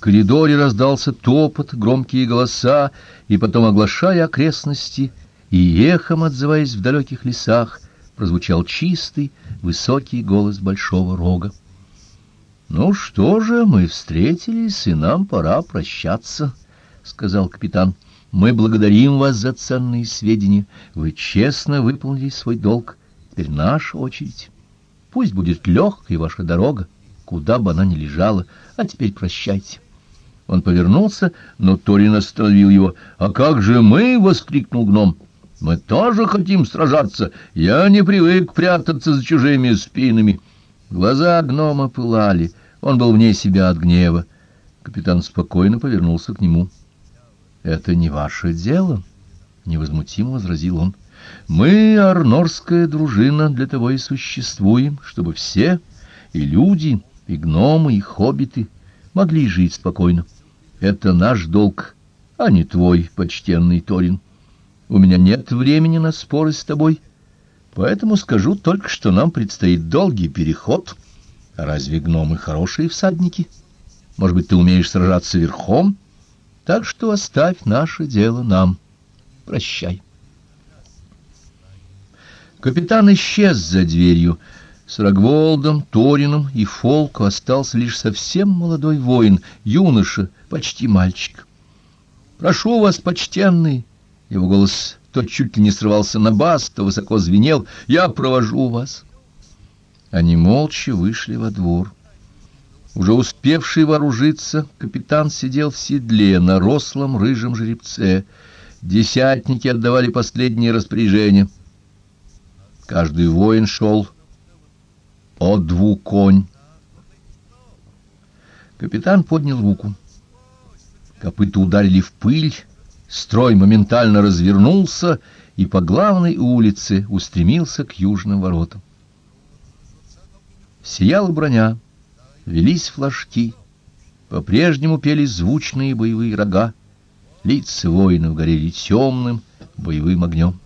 В коридоре раздался топот, громкие голоса, и потом, оглашая окрестности и эхом отзываясь в далеких лесах, прозвучал чистый, высокий голос большого рога. «Ну что же, мы встретились, и нам пора прощаться», — сказал капитан. «Мы благодарим вас за ценные сведения. Вы честно выполнили свой долг. Теперь наша очередь. Пусть будет легкой ваша дорога, куда бы она ни лежала, а теперь прощайте». Он повернулся, но Торин остановил его. «А как же мы?» — воскликнул гном. «Мы тоже хотим сражаться. Я не привык прятаться за чужими спинами». Глаза гнома пылали. Он был вне себя от гнева. Капитан спокойно повернулся к нему. «Это не ваше дело», — невозмутимо возразил он. «Мы, арнорская дружина, для того и существуем, чтобы все, и люди, и гномы, и хоббиты, могли жить спокойно. Это наш долг, а не твой, почтенный Торин. У меня нет времени на споры с тобой, поэтому скажу только, что нам предстоит долгий переход». Разве гномы хорошие всадники? Может быть, ты умеешь сражаться верхом? Так что оставь наше дело нам. Прощай. Капитан исчез за дверью. С Рогволдом, Торином и Фолку остался лишь совсем молодой воин, юноша, почти мальчик. «Прошу вас, почтенный!» Его голос то чуть ли не срывался на бас, то высоко звенел. «Я провожу вас!» Они молча вышли во двор. Уже успевший вооружиться, капитан сидел в седле на рослом рыжем жеребце. Десятники отдавали последние распоряжения. Каждый воин шел о дву конь. Капитан поднял руку. Копыта ударили в пыль, строй моментально развернулся и по главной улице устремился к южным воротам. Сияла броня, велись флажки, по-прежнему пели звучные боевые рога, лица воинов горели темным боевым огнем.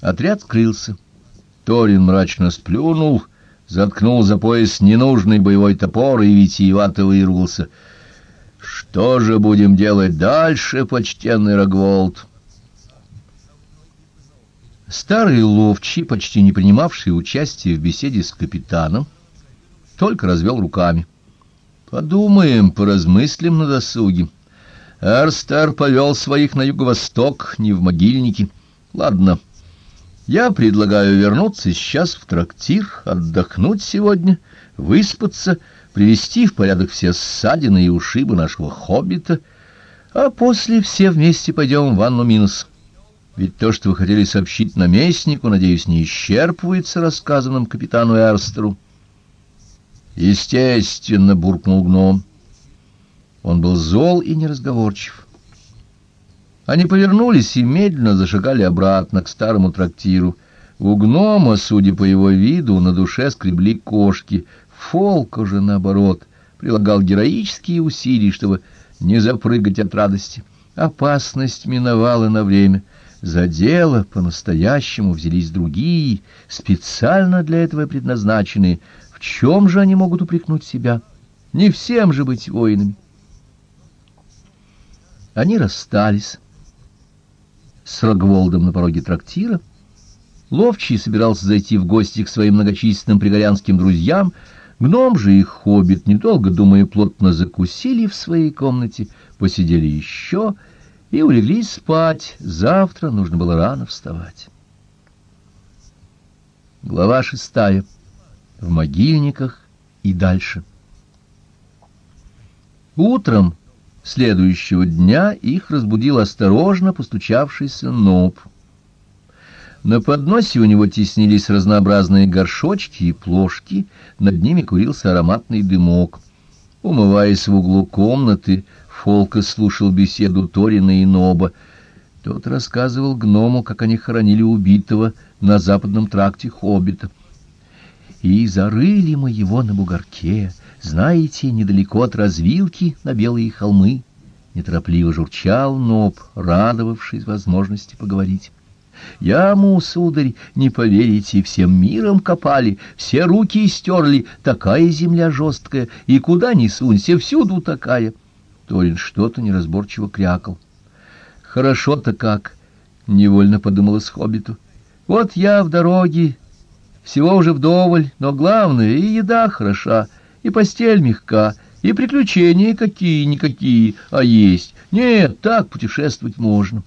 Отряд скрылся. Торин мрачно сплюнул, заткнул за пояс ненужный боевой топор и витиевато выругался. «Что же будем делать дальше, почтенный Рогволд?» Старый ловчий, почти не принимавший участия в беседе с капитаном, только развел руками. «Подумаем, поразмыслим на досуге. Арстар повел своих на юго-восток, не в могильники. Ладно, я предлагаю вернуться сейчас в трактир, отдохнуть сегодня, выспаться, привести в порядок все ссадины и ушибы нашего хоббита, а после все вместе пойдем в ванну Минус». Ведь то, что вы хотели сообщить наместнику, надеюсь, не исчерпывается рассказанным капитану Эрстеру. Естественно, буркнул гном. Он был зол и неразговорчив. Они повернулись и медленно зашагали обратно к старому трактиру. У гнома, судя по его виду, на душе скребли кошки. Фолк уже, наоборот, прилагал героические усилия, чтобы не запрыгать от радости. Опасность миновала на время — за дело по-настоящему взялись другие, специально для этого предназначенные. В чем же они могут упрекнуть себя? Не всем же быть воинами. Они расстались с Рогволдом на пороге трактира. Ловчий собирался зайти в гости к своим многочисленным пригорянским друзьям. Гном же и хоббит, недолго думая, плотно закусили в своей комнате, посидели еще и улеглись спать. Завтра нужно было рано вставать. Глава шестая. В могильниках и дальше. Утром следующего дня их разбудил осторожно постучавшийся Ноб. На подносе у него теснились разнообразные горшочки и плошки, над ними курился ароматный дымок. Умываясь в углу комнаты, Фолка слушал беседу Торина и Ноба. Тот рассказывал гному, как они хоронили убитого на западном тракте Хоббита. И зарыли мы его на бугорке, знаете, недалеко от развилки на белые холмы. Неторопливо журчал Ноб, радовавшись возможности поговорить. Яму, сударь, не поверите, всем миром копали, все руки стерли, такая земля жесткая, и куда ни сунься, всюду такая. Торин что-то неразборчиво крякал. Хорошо-то как, невольно подумалось хоббиту. Вот я в дороге, всего уже вдоволь, но главное, и еда хороша, и постель мягка, и приключения какие-никакие, а есть. Нет, так путешествовать можно.